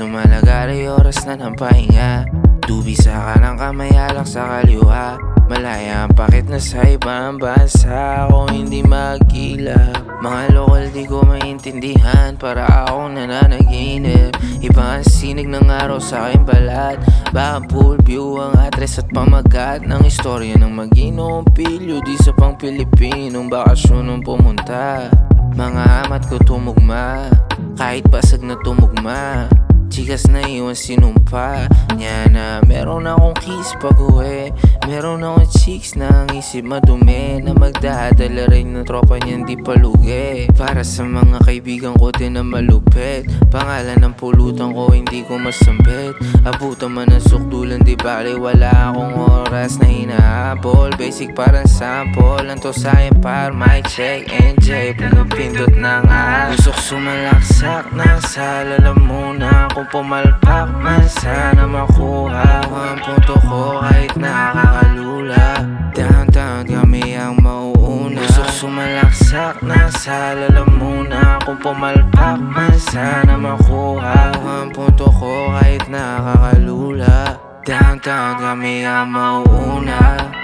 lumalagari oras na ng pahinga. Dubi sa kanang kamay alak sa kaliwa. Malaya ang pakit na sa ibang bansa Ako hindi magkila. Mga lokal di ko maintindihan Para ako nananaginip. Iba ang sinig ng araw sa aking balat. Baka full view ang address at pamagat Ng istorya ng maginong pilyo Di sa pang Pilipinong bakasyon nung pumunta. Mga amat ko tumugma Kahit basag na tumugma Chikas na iwan sinumpa. Niya na meron akong kiss pag uwi Meron akong chicks na ang isip madumi Na magdadala rin ng tropa niyan di palugi. Para sa mga kaibigan ko din na malupit. Pangalan ng pulutan ko hindi ko masambit. Abutan man ang sukdulan di bali Wala akong oras na hinahabol. Basic parang sample Ang to sa par mic check NJ Pumipindot ng ah Usok sumalaksak Nasa lalamunan Kung pumalpak man sana makuha Ang punto ko kahit nakakalula. Downtown kami ang mauuna. Usok sumalaksak Nasa lalamunan Kung pumalpak man sana makuha Ang punto nakakalula Downtown kami ang mauuna